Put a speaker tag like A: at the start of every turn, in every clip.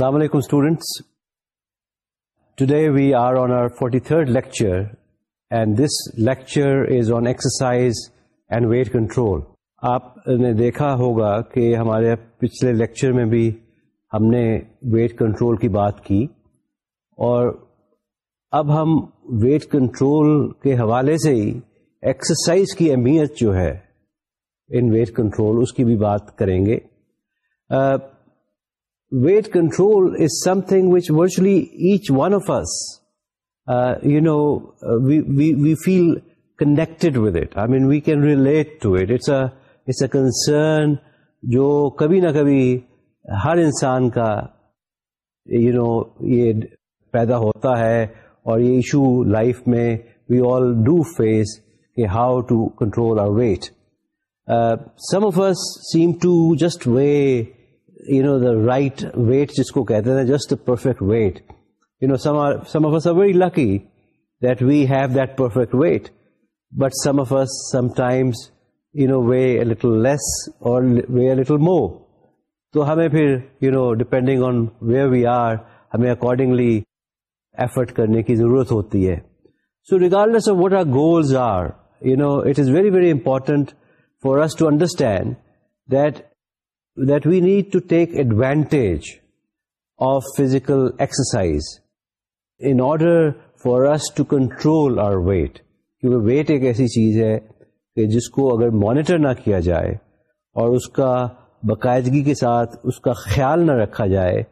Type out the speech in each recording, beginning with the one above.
A: السلام علیکم students today we are on our forty third lecture and this lecture is on exercise and weight control آپ نے دیکھا ہوگا کہ ہمارے پچھلے لیکچر میں بھی ہم نے ویٹ کنٹرول کی بات کی اور اب ہم ویٹ کنٹرول کے حوالے سے ہی ایکسرسائز کی اہمیت جو ہے ان ویٹ کنٹرول اس کی بھی بات کریں گے۔ Weight control is something which virtually each one of us you know we feel connected with it I mean we can relate to it it's it's a concern جو کبھی نہ کبھی ہر انسان کا یو نو یہ پیدا ہوتا ہے اور یہ ایشو لائف میں وی آل ڈو فیس کہ how to control our weight some of us seem to just weigh you know the right weight جس کو کہتے ہیں just perfect weight you know some of are very lucky that we have that perfect weight but some of us sometimes you know weigh little less اور weigh little more تو ہمیں پھر you know depending on where we are ہمیں accordingly effort کرنے کی ضرورت ہوتی ہے۔ So regardless of what our goals are you know it is very very important for us to understand that that we need to take advantage of physical exercise in order for us to control our weight. کیونکہ weight ایک ایسی چیز ہے کہ جس کو اگر monitor نہ کیا جائے اور اس کا باقاعدگی کے ساتھ اس کا خیال نہ رکھا جائے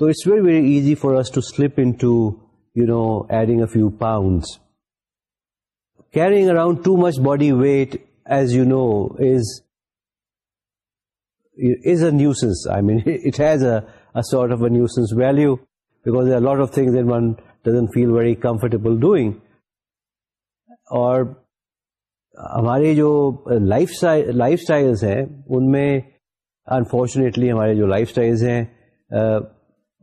A: تو it's very very easy for us to slip into you know adding a few pounds carrying around too much body weight as you know is is a nuisance. I mean, it has a, a sort of a nuisance value because there are a lot of things that one doesn't feel very comfortable doing. اور ہمارے جو life life styles ہیں ان میں unfortunately ہمارے جو life styles ہیں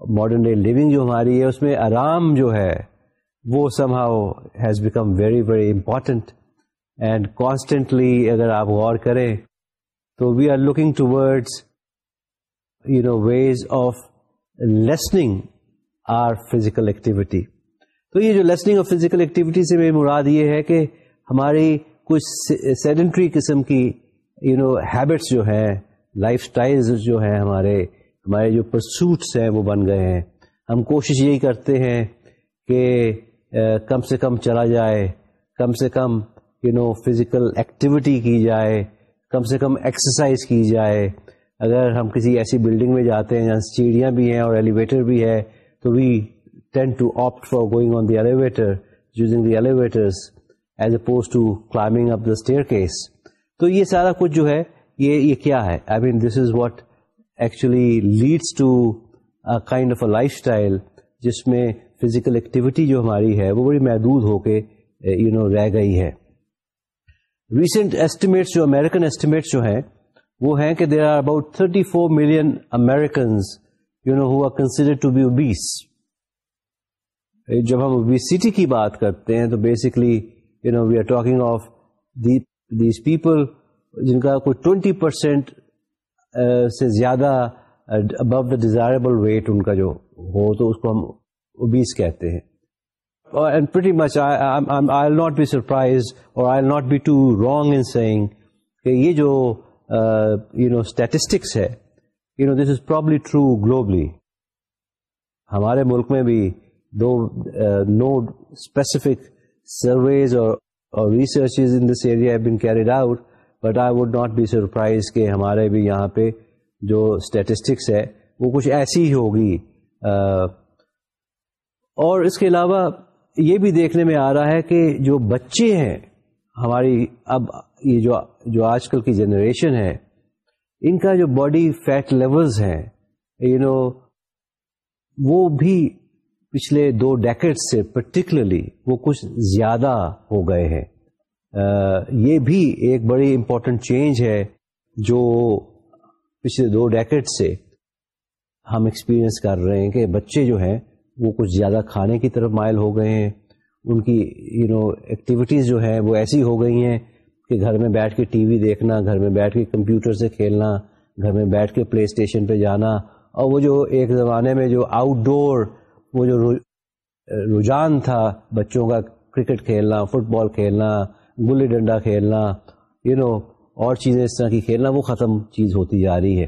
A: modern day living جو ہماری ہے اس میں آرام جو ہے وہ somehow has become very very important and constantly اگر آپ غور کریں تو we are looking towards you know ways of lessening our physical activity تو یہ جو لیسننگ آف فزیکل ایکٹیویٹی سے میری مراد یہ ہے کہ ہماری کچھ سیڈنٹری قسم کی یو نو ہیبٹس جو ہیں لائف اسٹائل جو ہیں ہمارے ہمارے جو پرسوٹس ہیں وہ بن گئے ہیں۔ ہم کوشش یہی کرتے ہیں کہ کم سے کم چلا جائے، کم سے کم یو نو فزیکل ایکٹیویٹی کی جائے۔ کم سے کم ایکسرسائز کی جائے۔ اگر ہم کسی ایسی بلڈنگ میں جاتے ہیں جہاں سیڑھیاں بھی ہیں اور ایلیویٹر بھی ہے، تو we tend to opt for going on the elevator using the elevators as opposed to climbing up the staircase تو یہ سارا کچھ جو ہے، یہ یہ کیا ہے؟ I mean this is what actually leads to kind of a lifestyle جس میں فزیکل ایکٹیویٹی جو ہماری ہے، وہ بڑی محدود ہو کے یو نو رہ گئی ہے۔ ریسنٹ ایسٹیمیٹس جو امیرکن ایسٹیمیٹس جو ہیں، وہ ہیں کہ there are about thirty four million Americans you know who are consider to be obese جب ہم اوبیسٹی کی بات کرتے ہیں تو basically you know we are talking of these people جن کا کوئی ٹوینٹی پرسینٹ سے زیادہ ابو دا ڈیزائربل ویٹ ان کا جو ہو تو اس کو ہم اوبیس کہتے ہیں and pretty much I not be surprise اور I not be too wrong in saying کہ یہ جو یو نو اسٹیٹسٹکس ہے you know this is probably true globally ہمارے ملک میں بھی دو نو اسپیسیفک سرویز اور researches in this area been carried out but I would not be surprise کہ ہمارے بھی یہاں پہ جو اسٹیٹسٹکس ہے وہ کچھ ایسی ہی ہوگی uh, اور اس کے علاوہ یہ بھی دیکھنے میں آ رہا ہے کہ جو بچے ہیں، ہماری اب یہ جو جو آج کل کی جنریشن ہے، ان کا جو باڈی فیٹ لیولز ہیں یو نو وہ بھی پچھلے دو ڈیکٹ سے پرٹیکولرلی وہ کچھ زیادہ ہو گئے ہیں۔ یہ بھی ایک بڑی امپورٹنٹ چینج ہے جو پچھلے دو ڈیکٹ سے ہم ایکسپیرئنس کر رہے ہیں کہ بچے جو ہیں وہ کچھ زیادہ کھانے کی طرف مائل ہو گئے ہیں۔ ان کی یو نو ایکٹیویٹیز جو ہیں وہ ایسی ہو گئی ہیں کہ گھر میں بیٹھ کے ٹی وی دیکھنا، گھر میں بیٹھ کے کمپیوٹر سے کھیلنا، گھر میں بیٹھ کے پلے اسٹیشن پہ جانا۔ اور وہ جو ایک زمانے میں جو آؤٹ ڈور، وہ جو رجحان تھا بچوں کا، کرکٹ کھیلنا، فٹ بال کھیلنا، گلی ڈنڈا کھیلنا یو نو اور چیزیں اس طرح کی کھیلنا، وہ ختم چیز ہوتی جا رہی ہے۔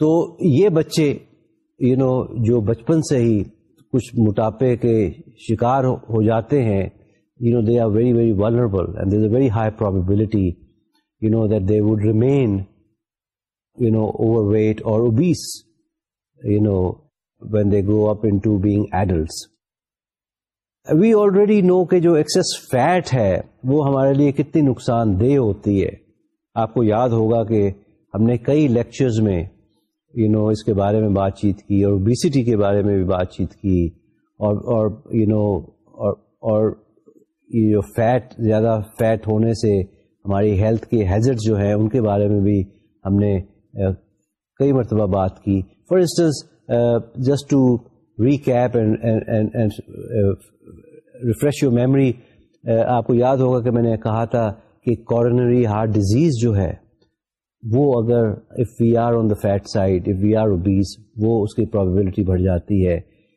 A: تو یہ بچے یو نو جو بچپن سے ہی کچھ موٹاپے کے شکار ہو جاتے ہیں you know they are very very vulnerable and a very high probability you know that they would remain you know overweight اور obese you know when they grow up into being adults we already know کہ جو Axis fat ہے، وہ ہمارے لیے کتنی نقصان دہ ہوتی ہے. آپ کو یاد ہوگا کہ ہم نے کئی لیکچرز میں یو نو اس کے بارے میں بات چیت کی اور اوبیسٹی کے بارے میں بھی بات چیت کی اور اور یو نو اور اور یہ فیٹ زیادہ فیٹ ہونے سے ہماری ہیلتھ کے ہیزٹ جو ہیں ان کے بارے میں بھی ہم نے کئی مرتبہ بات کی۔ For instance just to recap refresh your memory آپ کو یاد ہوگا کہ میں نے کہا تھا کہ کورنری ہارٹ ڈیزیز جو ہے وہ اگر if we are on the fat side if we are obese وہ اس کی پرابیبلٹی بڑھ جاتی ہے۔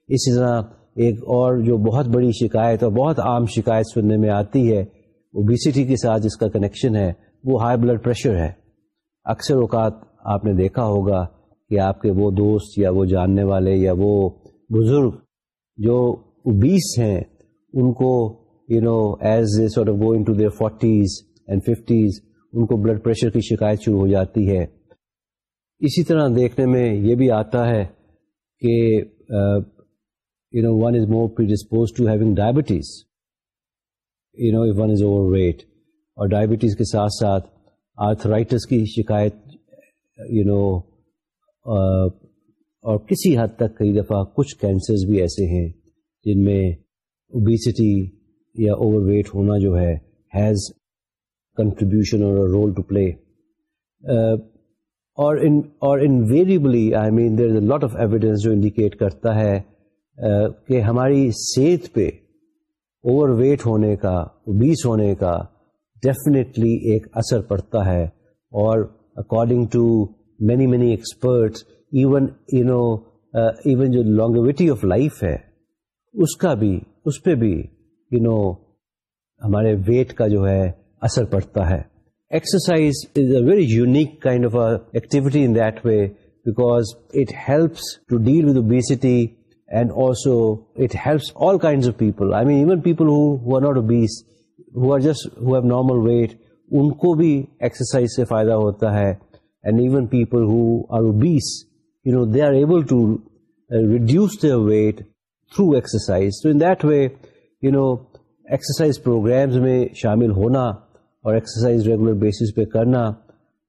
A: اسی طرح ایک اور جو بہت بڑی شکایت اور بہت عام شکایت سننے میں آتی ہے اوبیسٹی کے ساتھ جس کا کنیکشن ہے، وہ ہائی بلڈ پریشر ہے۔ اکثر اوقات آپ نے دیکھا ہوگا کہ آپ کے وہ دوست یا وہ جاننے والے یا وہ بزرگ جو اوبیس ہیں، ان کو you know as sort of going to their forties and fifties ان کو بلڈ پریشر کی شکایت شروع ہو جاتی ہے۔ اسی طرح دیکھنے میں یہ بھی آتا ہے کہ you know one is more disposed to having diabetes you know one is overweight اور ڈائبٹیز کے ساتھ ساتھ آرتھرائٹس کی شکایت یو نو اور کسی حد تک کئی دفعہ کچھ کینسرز بھی ایسے ہیں جن میں اوبیسٹی یا اوور ویٹ ہونا جو ہے ہیز کنٹریبیوشن اور رول ٹو پلے اور invariably I mean there is a lot of evidence جو انڈیکیٹ کرتا ہے uh, کہ ہماری صحت پہ اوور ویٹ ہونے کا اوبیس ہونے کا ڈیفینیٹلی ایک اثر پڑتا ہے اور according to many many experts even you know even جو لانگوٹی آف لائف ہے اس کا بھی اس پہ بھی یو نو ہمارے ویٹ کا جو ہے اثر پڑتا ہے۔ Exercise is a very unique kind of activity in that way because it helps to deal with obesity and also it helps all kind of people I mean even people are not obese who are just who have normal weight ان کو بھی exercise سے فائدہ ہوتا ہے and even people who are obese you know they are able to reduce their weight through exercise تو in that way you know exercise programmes میں شامل ہونا اور ایکسرسائز ریگولر بیسس پہ کرنا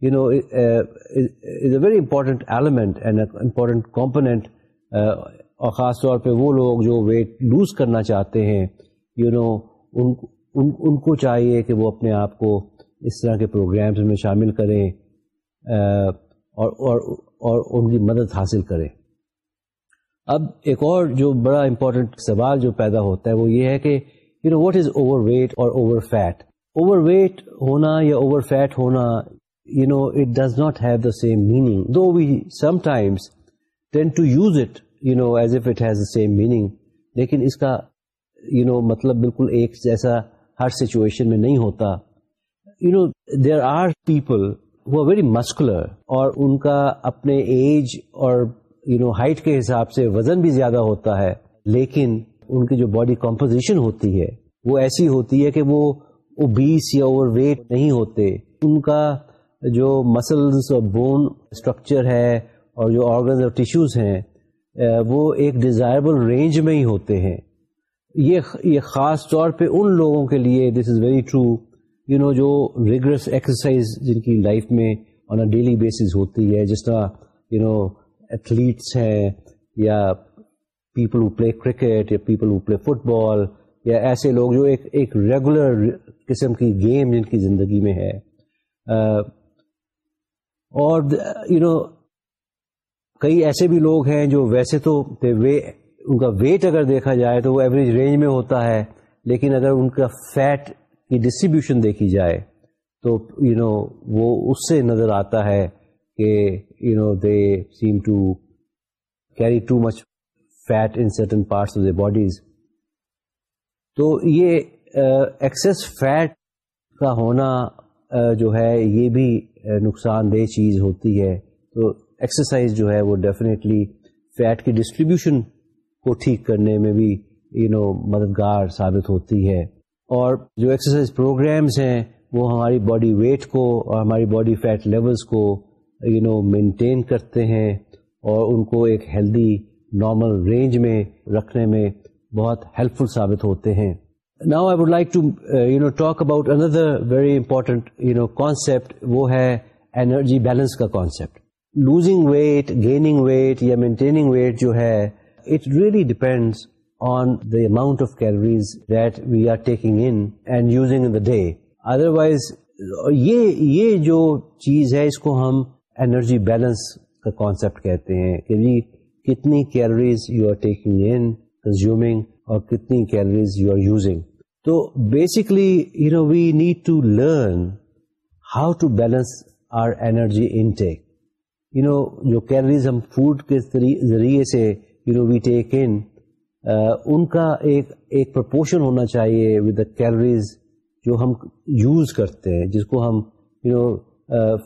A: you know is a very important element and important component اور خاص طور پہ وہ لوگ جو ویٹ لوز کرنا چاہتے ہیں یو you نو know, ان, ان, ان کو چاہیے کہ وہ اپنے آپ کو اس طرح کے پروگرامز میں شامل کریں uh, اور اور اور ان کی مدد حاصل کریں. اب ایک اور جو بڑا امپورٹنٹ سوال جو پیدا ہوتا ہے وہ یہ ہے کہ you know what is overweight اور اوور فیٹ اوور ویٹ ہونا یا اوور فیٹ ہونا you know it does not have the same meaning though we sometimes tend to use it you know as if it has the same meaning لیکن اس کا you know مطلب بالکل ایک جیسا ہر سچویشن میں نہیں ہوتا you know there are people who very muscular اور ان کا اپنے ایج اور یو نو ہائٹ کے حساب سے وزن بھی زیادہ ہوتا ہے لیکن ان کی جو باڈی کمپوزیشن ہوتی ہے وہ ایسی ہوتی ہے کہ وہ اوبیس یا اوور ویٹ نہیں ہوتے۔ ان کا جو مسلس اور بون اسٹرکچر ہے اور جو آرگنز اور ٹیشوز ہیں وہ ایک ڈیزائربل رینج میں ہی ہوتے ہیں۔ یہ یہ خاص طور پہ ان لوگوں کے لیے this is very true you know جو ریگولرس ایکسرسائز جن کی لائف میں آن اے ڈیلی بیسس ہوتی ہے، جس طرح یو نو ایتھلیٹس ہیں یا پیپل پلے کرکٹ یا پیپل پلے فٹ بال یا ایسے لوگ جو ایک ایک ریگولر قسم کی گیم جن کی زندگی میں ہے اور یو نو کئی ایسے بھی لوگ ہیں جو ویسے تو ان کا ویٹ اگر دیکھا جائے تو وہ ایوریج رینج میں ہوتا ہے لیکن اگر ان کا فیٹ کی ڈسٹریبیوشن دیکھی جائے تو یو نو وہ اس سے نظر آتا ہے کہ you know, they seem to carry too much fat in certain parts of their bodies. تو یہ ایکسیس فیٹ کا ہونا جو ہے، یہ بھی نقصان دہ چیز ہوتی ہے۔ تو ایکسرسائز جو ہے، وہ ڈیفینیٹلی فیٹ کی ڈسٹریبیوشن کو ٹھیک کرنے میں بھی یو نو مددگار ثابت ہوتی ہے۔ اور جو ایکسرسائز پروگرامس ہیں، وہ ہماری باڈی ویٹ کو اور ہماری باڈی فیٹ لیولس کو یو نو مینٹین کرتے ہیں اور ان کو ایک ہیلدی نارمل رینج میں رکھنے میں بہت ہیلپ فل ثابت ہوتے ہیں۔ Now I would like to you know talk about another very important you know concept وہ ہے انرجی بیلنس کا concept losing weight gaining weight یا مینٹیننگ ویٹ جو ہے it really depends on the amount of calories that we are taking in and using in the day otherwise یہ جو چیز ہے اس کو ہم انرجی بیلنس کا کانسیپٹ کہتے ہیں۔ کہ جی کتنی calories you are taking in consuming اور کتنی کیلریز یو آر یوزنگ تو basically you know we need to learn how to balance our energy intake you know جو کیلریز ہم فوڈ کے ذریعے سے یو نو وی ٹیک ان ان کا ایک ایک پرپورشن ہونا چاہیے ود دا کیلریز جو ہم یوز کرتے ہیں جس کو ہم یو نو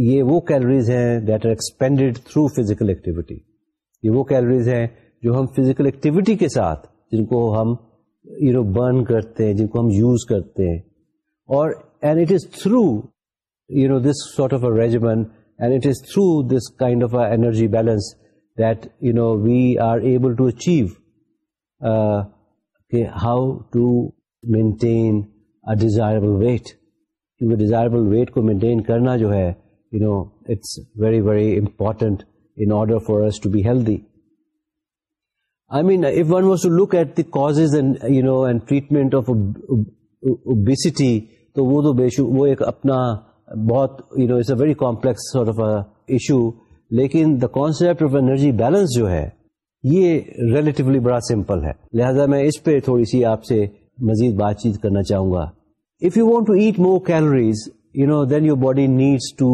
A: یہ وہ کیلریز ہیں that are expended through physical activity یہ وہ کیلریز ہیں جو ہم فزیکل ایکٹیویٹی کے ساتھ، جن کو ہم یو نو برن کرتے ہیں، جن کو ہم یوز کرتے ہیں۔ اور and it is through you know this sort of a regimen and it is through this kind of a energy balance that you know we are able to achieve how to maintain a desirable weight کیونکہ desirable weight کو maintain کرنا جو ہے you know it's very very important in order for us to be healthy I mean, if one was to look at the causes and, you know, and treatment of obesity, تو وہ تو بے شک وہ ایک اپنا بہت you know it's a very complex sort of issue لیکن the concept of energy balance جو ہے یہ ریلیٹیولی بڑا سمپل ہے. لہذا میں اس پہ تھوڑی سی آپ سے مزید بات چیت کرنا چاہوں گا. If you want to eat more calories you know than your body needs to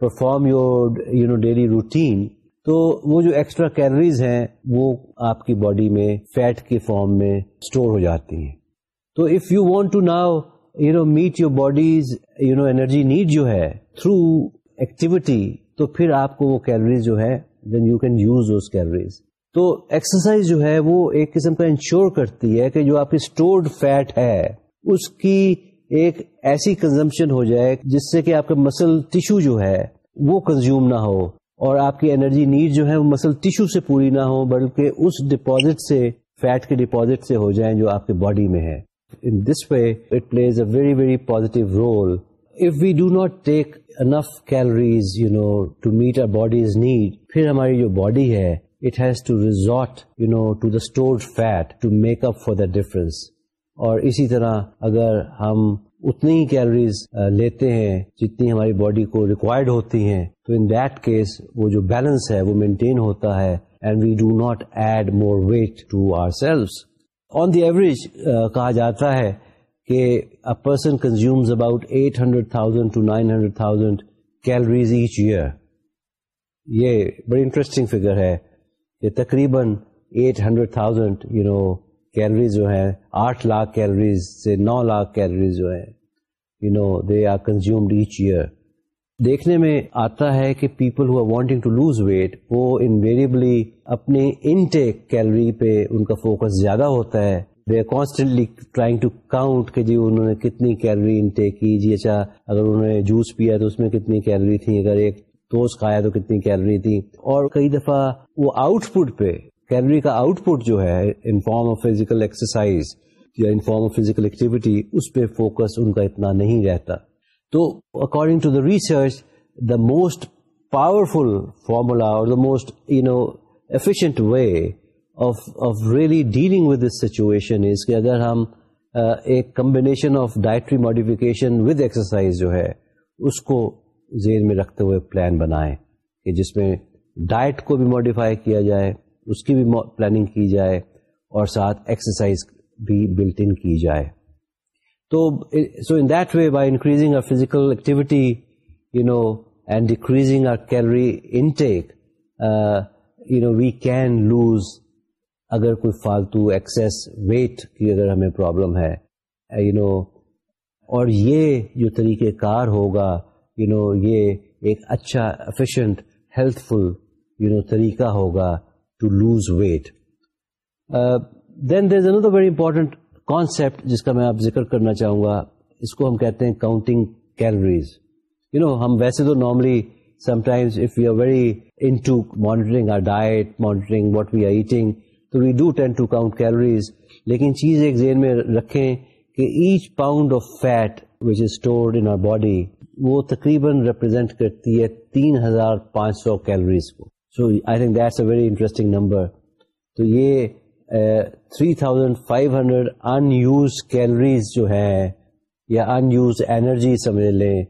A: perform your you know daily routine تو وہ جو ایکسٹرا کیلریز ہیں وہ آپ کی باڈی میں فیٹ کے فارم میں اسٹور ہو جاتی ہیں۔ تو if you want to now you know meet your body's you know energy need جو ہے تھرو ایکٹیویٹی تو پھر آپ کو وہ کیلریز جو ہے then you can use those calories تو ایکسرسائز جو ہے وہ ایک قسم کا انشور کرتی ہے کہ جو آپ کی اسٹورڈ فیٹ ہے، اس کی ایک ایسی کنزمپشن ہو جائے جس سے کہ آپ کا مسل ٹیشو جو ہے وہ کنزیوم نہ ہو۔ اور آپ کی انرجی نیڈ جو ہے وہ مسل ٹیشو سے پوری نہ ہو، بلکہ اس ڈپوزٹ سے فیٹ کے ڈپوزٹ سے ہو جائیں جو آپ کے باڈی میں ہے۔ In this way it plays a very very positive role if we do not take enough calories you know to meet our body's need پھر ہماری جو باڈی ہے it has to resort you know to the stored fat to make up for the difference اور اسی طرح اگر ہم اتنی ہی کیلریز لیتے ہیں جتنی ہماری باڈی کو ریکوائرڈ ہوتی ہیں۔ تو ان دیٹ کیس وہ جو بیلنس ہے وہ مینٹین ہوتا ہے and we do not add more weight to ourselves on the average کہا جاتا ہے کہ a person consumes about eight hundred thousand to nine hundred thousand calories each year یہ بڑی انٹرسٹنگ فگر ہے کہ تقریباً eight hundred thousand you know calories جو ہے آٹھ لاکھ کیلریز سے نو لاکھ کیلریز جو ہے you know they are consumed each year دیکھنے میں آتا ہے کہ people who are wanting to lose weight وہ انویریبلی اپنے انٹیک کیلری پہ ان کا فوکس زیادہ ہوتا ہے۔ They are constantly trying to count کہ جی انہوں نے کتنی کیلری انٹیک کی۔ جی اچھا اگر انہوں نے جوس پیا تو اس میں کتنی کیلری تھی، اگر ایک ٹوسٹ کھایا تو کتنی کیلری تھی۔ اور کئی دفعہ وہ آؤٹ پٹ پہ کیلری کا آؤٹ پٹ جو ہے in form of physical exercise یا in form of physical activity اس پہ فوکس ان کا اتنا نہیں رہتا۔ تو according to the research the most powerful formula اور the most you know efficient way of of really dealing with this situation is کہ اگر ہم uh, ایک combination of dietary modification with exercise جو ہے، اس کو ذہن میں رکھتے ہوئے پلان بنائیں کہ جس میں ڈائٹ کو بھی ماڈیفائی کیا جائے۔ اس کی بھی پلاننگ کی جائے اور ساتھ ایکسرسائز بھی بلٹ ان کی جائے۔ تو so in that way by increasing our physical activity you know and decreasing our calorie intake, uh, we can lose اگر کوئی فالتو ایکسیس ویٹ کی اگر ہمیں پرابلم ہے یو نو اور یہ جو طریقہ کار ہوگا یو نو یہ ایک اچھا efficient healthful you know طریقہ ہوگا۔ To lose weight then there is another very important concept جس کا میں آپ ذکر کرنا چاہوں گا. اس کو ہم کہتے ہیں کاؤنٹنگ کیلریز یو نو ہم ویسے تو normally some times if you are very into monitoring or diet monitoring what we are eating تو we do tend to count calories لیکن چیز ایک ذہن میں رکھیں کہ each pound of fat which is stored in our body وہ تقریباً ریپرزینٹ کرتی ہے تین ہزار پانچ سو کیلوریز کو. So I think that's a very interesting number تو یہ three thousand five hundred unused calories جو ہے یا ان یوز انرجی سمجھ لیں،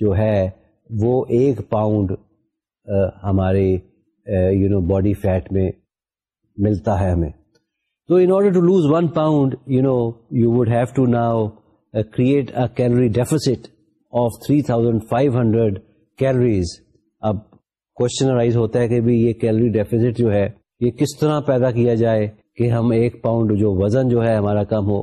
A: جو ہے، وہ ایک پاؤنڈ ہمارے یو نو باڈی فیٹ میں ملتا ہے ہمیں. تو in order to lose one pound you know you would have to now create a calorie deficit of three thousand five hundred calories اب کوشچن رائز ہوتا ہے کہ بھی یہ کیلری ڈیفیسٹ جو ہے، یہ کس طرح پیدا کیا جائے کہ ہم ایک پاؤنڈ جو وزن جو ہے ہمارا کم ہو؟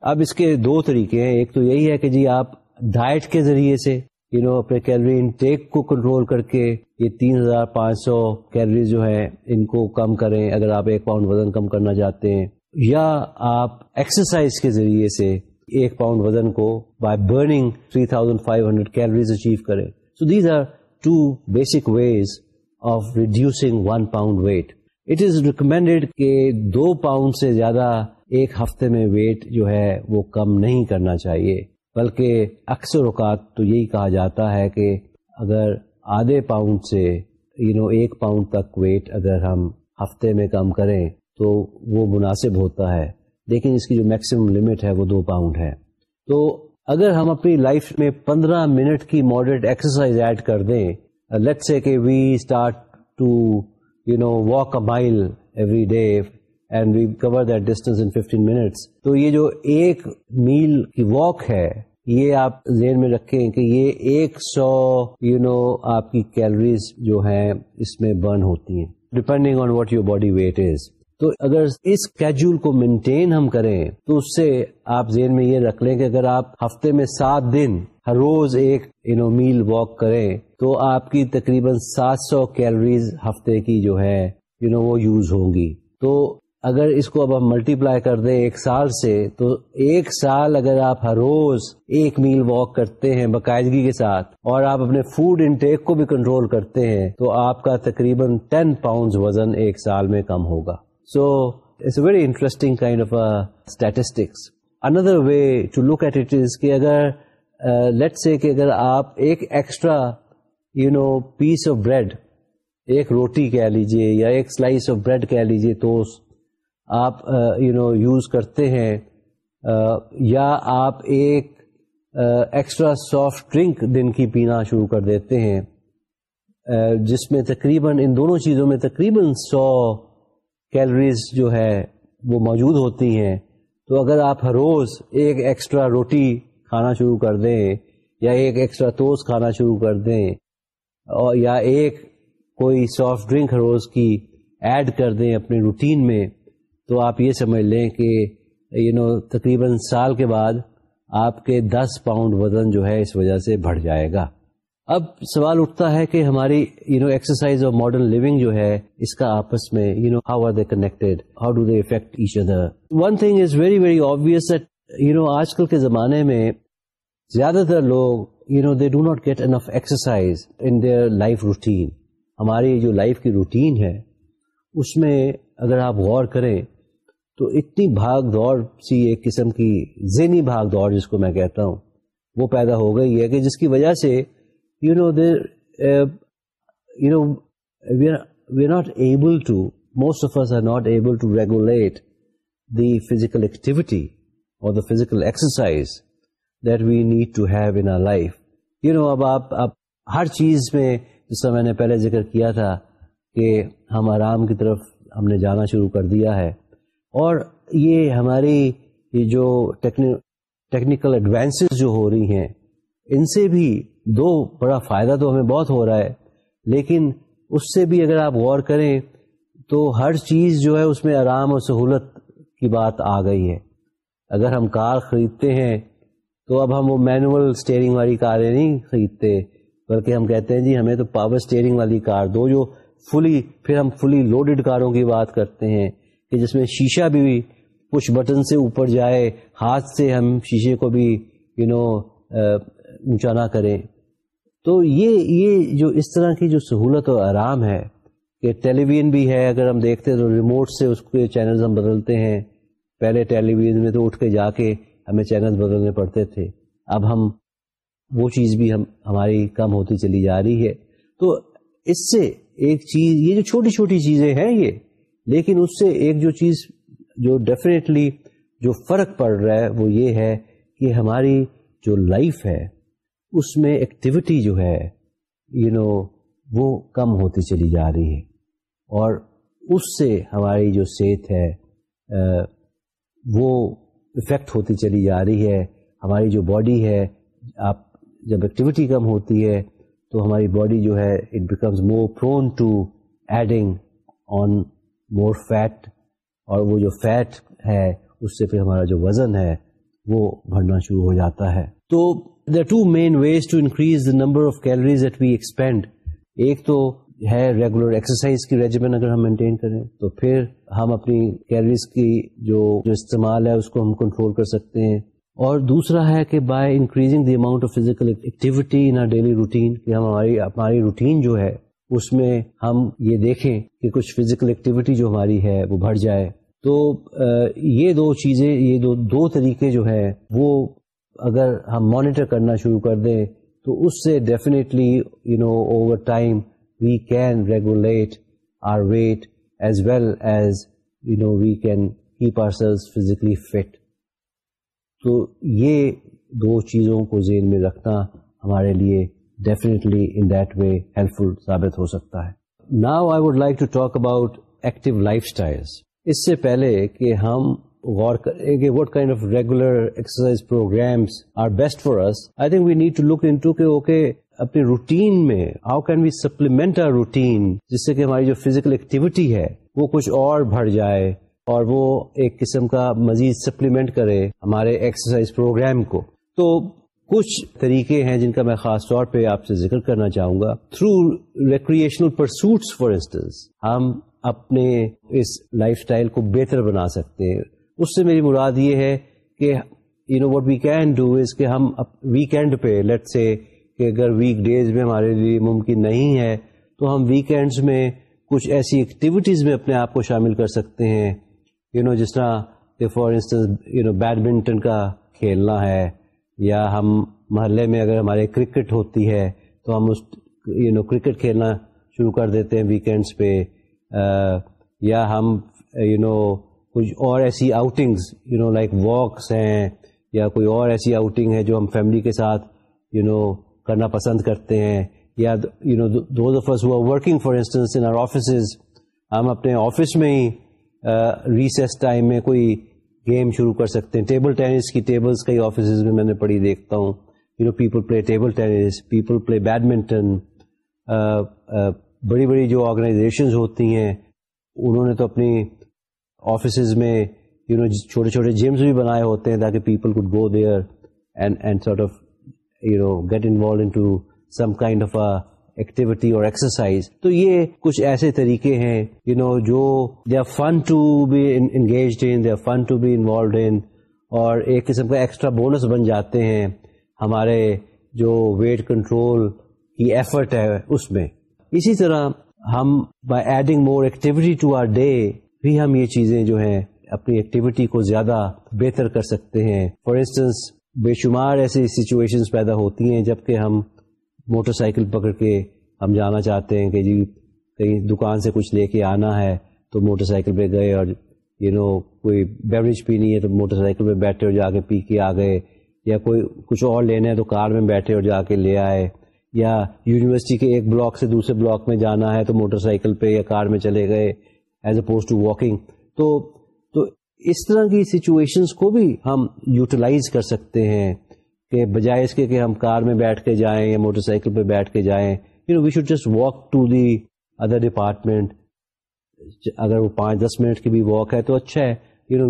A: اب اس کے دو طریقے ہیں۔ ایک تو یہی ہے کہ جی آپ ڈائٹ کے ذریعے سے یو نو اپنے کیلری انٹیک کو کنٹرول کر کے یہ تین ہزار پانچ سو کیلریز جو ہے ان کو کم کریں اگر آپ ایک پاؤنڈ وزن کم کرنا چاہتے ہیں۔ یا آپ ایکسرسائز کے ذریعے سے ایک پاؤنڈ وزن کو by burning three thousand five hundred calories achieve کریں۔ So these are two basic ways of reducing one pound weight it is recommended کہ دو پاؤنڈ سے زیادہ ایک ہفتے میں ویٹ جو ہے وہ کم نہیں کرنا چاہیے، بلکہ اکثر اوقات تو یہی کہا جاتا ہے کہ اگر آدھے پاؤنڈ سے یو نو ایک پاؤنڈ تک ویٹ اگر ہم ہفتے میں کم کریں تو وہ مناسب ہوتا ہے، لیکن اس کی جو میکسیمم لمٹ ہے وہ دو پاؤنڈ ہے۔ تو اگر ہم اپنی لائف میں پندرہ منٹ کی ماڈریٹ ایکسرسائز ایڈ کر دیں uh, لیٹ سے کہ we start to you know walk a mile every day and we cover that distance in fifteen minutes تو یہ جو ایک میل کی واک ہے، یہ آپ ذہن میں رکھیں کہ یہ ایک سو یو نو آپ کی کیلریز جو ہیں اس میں برن ہوتی ہیں depending on what your body weight is تو اگر اس کیجول کو مینٹین ہم کریں، تو اس سے آپ ذہن میں یہ رکھ لیں کہ اگر آپ ہفتے میں سات دن ہر روز ایک یو نو میل واک کریں، تو آپ کی تقریباً سات سو کیلریز ہفتے کی جو ہے یو نو وہ یوز ہوں گی۔ تو اگر اس کو اب ہم ملٹی پلائی کر دیں ایک سال سے، تو ایک سال اگر آپ ہر روز ایک میل واک کرتے ہیں باقاعدگی کے ساتھ، اور آپ اپنے فوڈ انٹیک کو بھی کنٹرول کرتے ہیں، تو آپ کا تقریباً ٹین پاؤنڈ وزن ایک سال میں کم ہوگا۔ So it's a very interesting kind of statistics another way to look at it is کہ اگر لیٹ سے کہ اگر آپ ایک extra you know piece of bread ایک روٹی کہہ لیجیے یا ایک سلائس آف بریڈ کہہ لیجیے تو آپ یو نو یوز کرتے ہیں یا آپ ایک ایکسٹرا سافٹ ڈرنک دن کی پینا شروع کر دیتے ہیں جس میں تقریباً ان دونوں چیزوں میں تقریباً سو کیلریز جو ہے وہ موجود ہوتی ہیں، تو اگر آپ ہر روز ایک ایکسٹرا روٹی کھانا شروع کر دیں یا ایک ایکسٹرا توس کھانا شروع کر دیں اور یا ایک کوئی سافٹ ڈرنک ہر روز کی ایڈ کر دیں اپنے روٹین میں، تو آپ یہ سمجھ لیں کہ یو نو تقریباً سال کے بعد آپ کے دس پاؤنڈ وزن جو ہے اس وجہ سے بڑھ جائے گا۔ اب سوال اٹھتا ہے کہ ہماری یو نو ایکسرسائز اور ماڈرن لیونگ جو ہے، اس کا آپس میں you know how are they connected how do they affect each other one thing is very very obvious you know آج کل کے زمانے میں زیادہ تر لوگ you know they do not get enough exercise in their life routine ہماری جو لائف کی روٹین ہے، اس میں اگر آپ غور کریں، تو اتنی بھاگ دوڑ سی ایک قسم کی ذہنی بھاگ دوڑ جس کو میں کہتا ہوں، وہ پیدا ہو گئی ہے کہ جس کی وجہ سے you know there you know we are not able to most of our not able to regulate the physical activity اور the physical exercise that we need to have in life you know اب آپ اب ہر چیز میں جس طرح میں نے پہلے ذکر کیا تھا کہ ہم آرام کی طرف ہم نے جانا شروع کر دیا ہے اور یہ ہماری یہ جو ٹیکنیکل ایڈوانسز جو ہو رہی ہیں، ان سے بھی دو بڑا فائدہ تو ہمیں بہت ہو رہا ہے، لیکن اس سے بھی اگر آپ غور کریں تو ہر چیز جو ہے اس میں آرام اور سہولت کی بات آ گئی ہے۔ اگر ہم کار خریدتے ہیں تو اب ہم وہ مینول اسٹیئرنگ والی کاریں نہیں خریدتے، بلکہ ہم کہتے ہیں جی ہمیں تو پاور اسٹیئرنگ والی کار دو جو فلی پھر ہم فلی لوڈڈ کاروں کی بات کرتے ہیں کہ جس میں شیشہ بھی کچھ بٹن سے اوپر جائے، ہاتھ سے ہم شیشے کو بھی یو نو اونچا نہ کریں۔ تو یہ یہ جو اس طرح کی جو سہولت و آرام ہے کہ ٹیلی ویژن بھی ہے، اگر ہم دیکھتے ہیں تو ریموٹ سے اس کے چینلز ہم بدلتے ہیں۔ پہلے ٹیلی ویژن میں تو اٹھ کے جا کے ہمیں چینل بدلنے پڑتے تھے۔ اب ہم وہ چیز بھی ہم، ہماری کم ہوتی چلی جا رہی ہے۔ تو اس سے ایک چیز، یہ جو چھوٹی چھوٹی چیزیں ہیں یہ، لیکن اس سے ایک جو چیز جو ڈیفینیٹلی جو فرق پڑ رہا ہے وہ یہ ہے کہ ہماری جو لائف ہے اس میں ایکٹیویٹی جو ہے یو you نو know, وہ کم ہوتی چلی جا رہی ہے۔ اور اس سے ہماری جو صحت ہے وہ افیکٹ ہوتی چلی جا رہی ہے۔ ہماری جو باڈی ہے آپ جب ایکٹیویٹی کم ہوتی ہے تو ہماری باڈی جو ہے it becomes more prone to adding on more fat اور وہ جو فیٹ ہے اس سے پھر ہمارا جو وزن ہے وہ بڑھنا شروع ہو جاتا ہے۔ تو the two main ways to increase the number of calories that we expend ایک تو ہے ریگولر ایکسرسائز کی ریجیمن اگر ہم مینٹین کریں تو پھر ہم اپنی کیلریز کی جو جو استعمال ہے اس کو ہم کنٹرول کر سکتے ہیں اور دوسرا ہے کہ by increasing the amount of physical activity in daily routine کہ ہماری ہماری روٹین جو ہے اس میں ہم یہ دیکھیں کہ کچھ فزیکل ایکٹیویٹی جو ہماری ہے وہ بڑھ جائے تو یہ دو چیزیں یہ دو دو طریقے جو ہیں وہ اگر ہم مانیٹر کرنا شروع کر دیں تو اس سے definitely you know over time we can regulate our weight as well as you know we can keep ourselves physically fit تو یہ دو چیزوں کو ذہن میں رکھنا ہمارے لیے definitely in that way helpful ثابت ہو سکتا ہے۔ Now I would like to talk about active lifestyle اس سے پہلے کہ ہم غور کریں کہ what kind of regular exercise programs are best for us I think we need to look into کہ اوکے اپنی روٹین میں how can we supplement our routine جس سے کہ ہماری جو فزیکل ایکٹیویٹی ہے، وہ کچھ اور بڑھ جائے اور وہ ایک قسم کا مزید سپلیمنٹ کرے ہمارے ایکسرسائز پروگرام کو۔ تو کچھ طریقے ہیں جن کا میں خاص طور پہ آپ سے ذکر کرنا چاہوں گا۔ Through recreational pursuits for instance ہم اپنے اس لائف اسٹائل کو بہتر بنا سکتے ہیں۔ اس سے میری مراد یہ ہے کہ you know what we can do is کہ ہم ویکینڈ پہ لیٹ سے کہ اگر ویک ڈیز میں ہمارے لیے ممکن نہیں ہے، تو ہم ویکینڈس میں کچھ ایسی ایکٹیویٹیز میں اپنے آپ کو شامل کر سکتے ہیں۔ یو نو جس طرح کہ for instance you know badminton کا کھیلنا ہے، یا ہم محلے میں اگر ہمارے کرکٹ ہوتی ہے، تو ہم اس یو نو کرکٹ کھیلنا شروع کر دیتے ہیں ویکینڈس پہ۔ یا ہم یو نو کچھ اور ایسی outings you know like walks ہیں یا کوئی اور ایسی آؤٹنگ ہے جو ہم فیملی کے ساتھ یو نو کرنا پسند کرتے ہیں یا یو نو دو آف ہوا working for instance in our offices ہم اپنے آفس میں ہی uh, ریسیس ٹائم میں کوئی گیم شروع کر سکتے ہیں. ٹیبل ٹینس کی ٹیبلس کئی آفیسز میں میں نے پڑھی، دیکھتا ہوں. You know people play table tennis people play badminton بڑی بڑی جو آرگنائزیشنز ہوتی ہیں، انہوں نے تو اپنی آفیسز میں یو نو چھوٹے چھوٹے جیمز بھی بنائے ہوتے ہیں تاکہ people could go there and and sort of you know get involve into some kind of activity اور ایکسرسائز تو یہ کچھ ایسے طریقے ہیں یو نو جو they are fun to be engaged in they are fun to be involved in اور ایک قسم کا ایکسٹرا بونس بن جاتے ہیں ہمارے جو ویٹ کنٹرول کی ایفرٹ ہے اس میں۔ اسی طرح ہم by adding more activity to our day بھی ہم یہ چیزیں جو ہیں اپنی ایکٹیویٹی کو زیادہ بہتر کر سکتے ہیں۔ فار انسٹنس بے شمار ایسی سچویشن پیدا ہوتی ہیں جبکہ ہم موٹر سائیکل پکڑ کے ہم جانا چاہتے ہیں کہ جی کہیں دکان سے کچھ لے کے آنا ہے تو موٹر سائیکل پہ گئے اور یو نو کوئی بیوریج پینی ہے تو موٹر سائیکل پہ بیٹھے اور جا کے پی کے آ گئے، یا کوئی کچھ اور لینا ہے تو کار میں بیٹھے اور جا کے لے آئے، یا یونیورسٹی کے ایک بلاک سے دوسرے بلاک میں جانا ہے تو موٹر سائیکل پہ یا کار میں چلے گئے۔ ایز اپوز ٹو واکنگ تو تو اس طرح کی سچویشنس کو بھی ہم یوٹیلائز کر سکتے ہیں کہ بجائے اس کے کہ ہم کار میں بیٹھ کے جائیں یا موٹر سائیکل پہ بیٹھ کے جائیں you know we should just walk to the other department اگر وہ پانچ دس منٹ کی بھی واک ہے تو اچھا ہے you know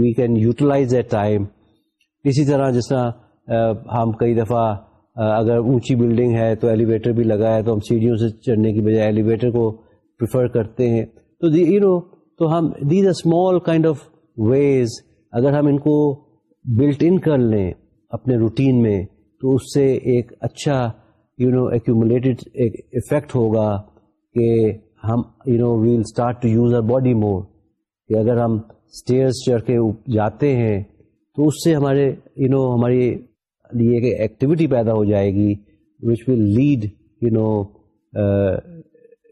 A: we can utilize a time اسی طرح جس طرح uh, ہم کئی دفعہ uh, اگر اونچی بلڈنگ ہے تو ایلیویٹر بھی لگا ہے تو ہم سیڑھیوں سے چڑھنے کی بجائے ایلیویٹر کو پریفر کرتے ہیں. تو یو نو تو ہم these a small kind of ways اگر ہم ان کو بلٹ ان کر لیں اپنے روٹین میں، تو اس سے ایک اچھا یو نو ایکومولیٹڈ ایک افیکٹ ہوگا کہ ہم you know we'll start to use our body more کہ اگر ہم اسٹیئرس چڑھ کے جاتے ہیں، تو اس سے ہمارے یو نو ہماری لیے ایک ایکٹیویٹی پیدا ہو جائے گی which will lead you know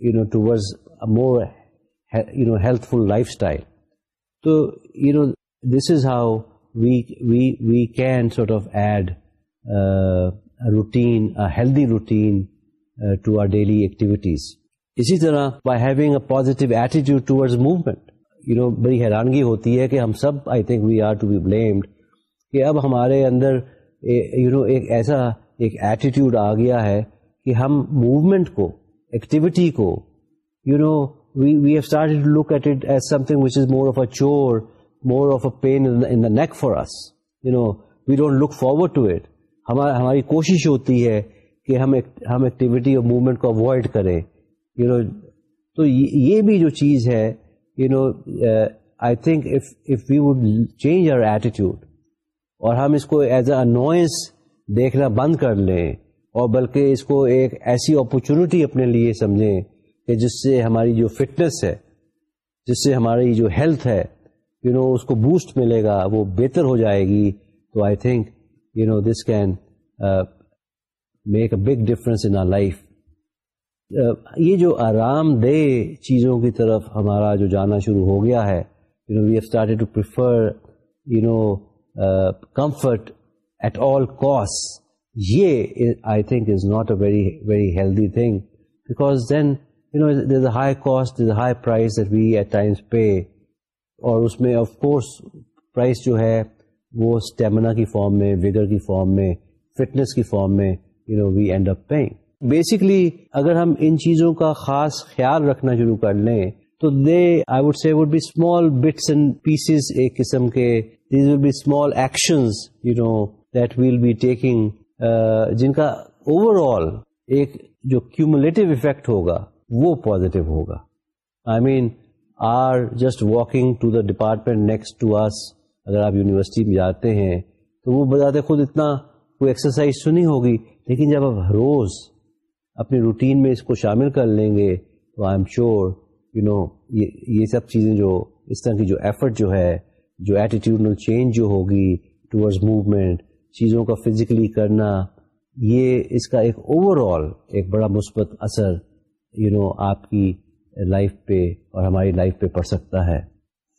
A: you know towards more you know healthful lifestyle تو you know this is how we we we can sort of add routine healthy routine to our daily activities اسی طرح by having a positive attitude towards movement you know بڑی حیرانگی ہوتی ہے کہ ہم سب I think we are to be blamed کہ اب ہمارے اندر یو نو ایک ایسا ایک ایٹیٹیوڈ آ گیا ہے کہ ہم موومنٹ کو ایکٹیویٹی کو you know we we have start look at it as something which is more of a chore more of a pain in the neck for us you know we don't look forward to it ہماری کوشش ہوتی ہے کہ ہم ہم activity اور movement کو avoid کریں یو نو تو یہ بھی جو چیز ہے you know I think if we would change our attitude اور ہم اس کو ایز اے انوائنس دیکھنا بند کر لیں اور بلکہ اس کو ایک ایسی اپرچونیٹی اپنے لیے سمجھیں کہ جس سے ہماری جو فٹنس ہے، جس سے ہماری جو ہیلتھ ہے یو نو اس کو بوسٹ ملے گا، وہ بہتر ہو جائے گی۔ تو I think you know this can make a big difference in our life یہ جو آرام دہ چیزوں کی طرف ہمارا جو جانا شروع ہو گیا ہے you know we have started to prefer you know comfort at all cost یہ I think is not a very very healthy thing because then you know this a high cost is a high price that we at times pay اور اس میں of course price جو ہے، وہ stamina کی form میں وگر کی form میں فٹنس کی فارم میں you know we end up paying basically اگر ہم ان چیزوں کا خاص خیال رکھنا شروع کر لیں، تو they I would see would be small bits and pieces ایک قسم کے these will be small actions you know that we'll be taking جن کا اوور آل ایک جو کیومولیٹو افیکٹ ہوگا. وہ پازیٹو ہوگا۔ I mean our just walking to the department next to us اگر آپ یونیورسٹی میں جاتے ہیں، تو وہ بتاتے خود اتنا کوئی ایکسرسائز تو نہیں ہوگی، لیکن جب آپ روز اپنی روٹین میں اس کو شامل کر لیں گے، تو I am sure you know یہ سب چیزیں جو، اس طرح کی جو ایفرٹ جو ہے، جو ایٹیٹیوڈنل چینج جو ہوگی ٹورڈز موومنٹ چیزوں کا فزیکلی کرنا، یہ اس کا ایک اوور آل ایک بڑا مثبت اثر یو نو آپ کی لائف پہ اور ہماری لائف پہ پڑ سکتا ہے۔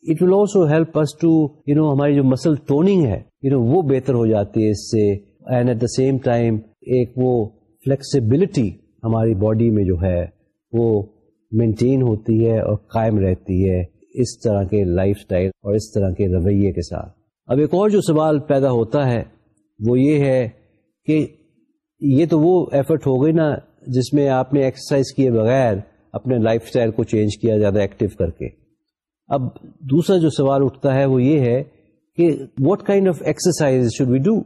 A: It will also help us to you know ہماری جو مسل ٹوننگ ہے یو نو وہ بہتر ہو جاتی ہے اس سے۔ And at the same time ایک وہ فلیکسیبلٹی ہماری باڈی میں جو ہے، وہ مینٹین ہوتی ہے اور قائم رہتی ہے اس طرح کے لائف سٹائل اور اس طرح کے رویے کے ساتھ۔ اب ایک اور جو سوال پیدا ہوتا ہے وہ یہ ہے کہ یہ تو وہ ایفرٹ ہو گئی نا جس میں آپ نے ایکسرسائز کیے بغیر اپنے لائف سٹائل کو چینج کیا، زیادہ ایکٹیو کر کے۔ اب دوسرا جو سوال اٹھتا ہے وہ یہ ہے کہ what kind of exercise should we do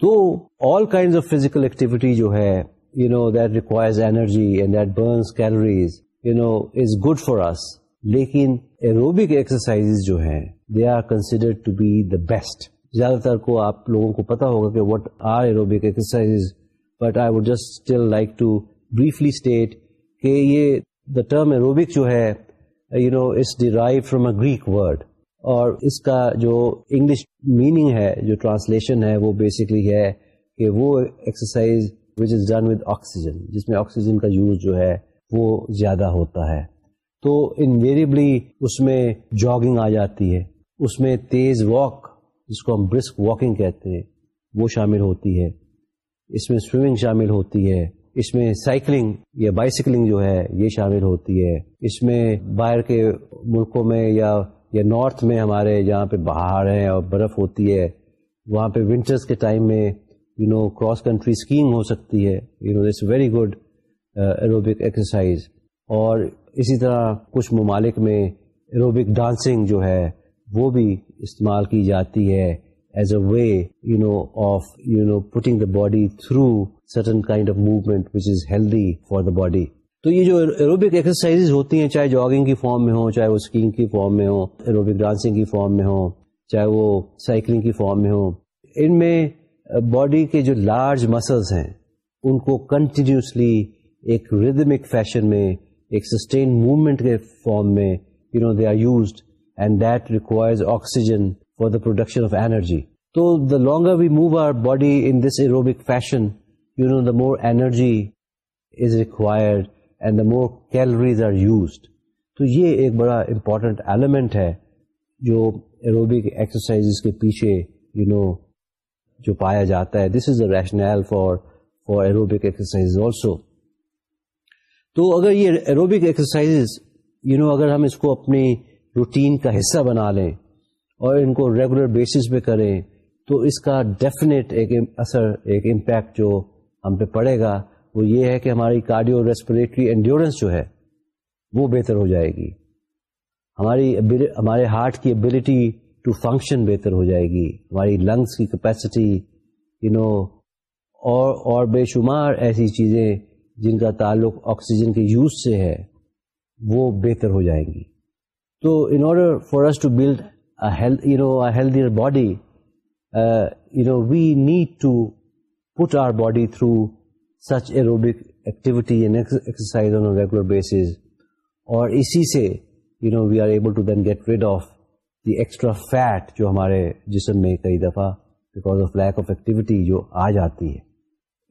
A: تو all kind of physical activity جو ہے you know that requires energy and that burns calories you know is good for us لیکن ایروبک ایکسرسائز جو ہیں they are considered to be the best زیادہ تر کو آپ لوگوں کو پتا ہوگا کہ what are aerobic exercise but I would just still like to briefly state کہ یہ دا ٹرم ایروبک جو ہے you know it's derive from a Greek word اور اس کا جو انگلش میننگ ہے، جو ٹرانسلیشن ہے، وہ بیسکلی ہے کہ وہ exercise which is done with oxygen جس میں آکسیجن کا یوز جو ہے وہ زیادہ ہوتا ہے۔ تو انویریبلی اس میں جاگنگ آ جاتی ہے، اس میں تیز واک جس کو ہم برسک واکنگ کہتے ہیں، وہ شامل ہوتی ہے۔ اس میں سوئمنگ شامل ہوتی ہے۔ اس میں سائیکلنگ یا بائیسکلنگ جو ہے، یہ شامل ہوتی ہے۔ اس میں باہر کے ملکوں میں یا یا نارتھ میں ہمارے جہاں پہ پہاڑ ہیں اور برف ہوتی ہے، وہاں پہ ونٹرس کے ٹائم میں you know cross country skiing ہو سکتی ہے۔ You know it's very good aerobic exercise اور اسی طرح کچھ ممالک میں ایروبک ڈانسنگ جو ہے، وہ بھی استعمال کی جاتی ہے۔ As a way you know of you know putting the body through certain kind of movement which is healthy for the body تو یہ جو ایروبک ایکسرسائز ہوتی ہیں، چاہے جاگنگ کی فارم میں ہو چاہے وہ اسکینگ کی فارم میں ہو ایروبک ڈانسنگ کی فارم میں ہو چاہے وہ سائیکلنگ کی فارم میں ہو ان میں uh, باڈی کے جو لارج مسلس ہیں، ان کو کنٹینیوسلی ایک ریدمک فیشن میں، ایک سسٹین موومنٹ کے فارم میں you know they are used and that requires oxygen for the production of energy تو the longer we move our body in this aerobic fashion you know the more energy is required and the more calories are used تو یہ ایک بڑا important element ہے جو aerobic exercise کے پیچھے you know جو پایا جاتا ہے. This is a rationale for for aerobic exercise also تو اگر یہ ایروبک ایکسرسائز یو نو اگر ہم اس کو اپنی روٹین کا حصہ بنا لیں اور ان کو ریگولر بیسس پہ کریں، تو اس کا ڈیفینیٹ ایک اثر، ایک امپیکٹ جو ہم پہ پڑے گا، وہ یہ ہے کہ ہماری کارڈیو ریسپریٹری انڈیورنس جو ہے، وہ بہتر ہو جائے گی۔ ہماری ہمارے ہارٹ کی ابلیٹی ٹو فنکشن بہتر ہو جائے گی۔ ہماری لنگس کی کیپیسٹی یو نو اور اور بے شمار ایسی چیزیں جن کا تعلق آکسیجن کے یوز سے ہے، وہ بہتر ہو جائیں گی۔ تو in order for us to build healthier body you know we need to put our body through such aerobic activity and exercise on regular basis اور اسی سے you know we are able to then get rid of the extra fat جو ہمارے جسم میں کئی دفعہ because of lack of activity جو آ جاتی ہے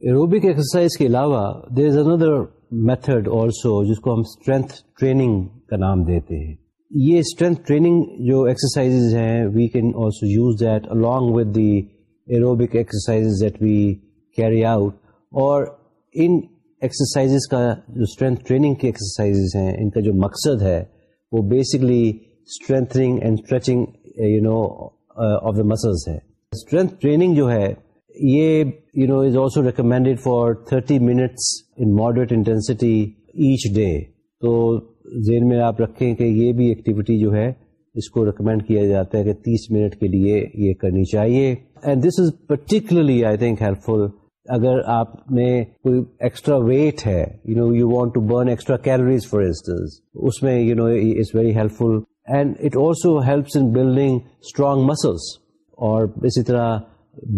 A: ایروبک ایکسرسائز کے علاوہ دیر از اندر میتھڈ آلسو جس کو ہم اسٹرینتھ ٹریننگ کا نام دیتے ہیں یہ اسٹرینتھ ٹریننگ جو ایکسرسائز ہیں we can also use that along with the aerobic exercise that we carry out اور ان ایکسرسائز کا جو اسٹرینتھ ٹریننگ کی ایکسرسائز ہیں، ان کا جو مقصد ہے، وہ basically strengthening and stretching you know of the muscles ہے. اسٹرینتھ ٹریننگ جو ہے، یہ you know is also recommended for thirty minutes in moderate intensity each day تو ذہن میں آپ رکھیں کہ یہ بھی ایکٹیویٹی جو ہے، اس کو ریکمینڈ کیا جاتا ہے کہ تیس منٹ کے لیے یہ کرنی چاہیے۔ And this is particularly I think helpful اگر آپ نے کوئی ایکسٹرا ویٹ ہے you know you want to burn extra calories for instance اس میں you know it's very helpful and it also helps in building strong muscles اور اسی طرح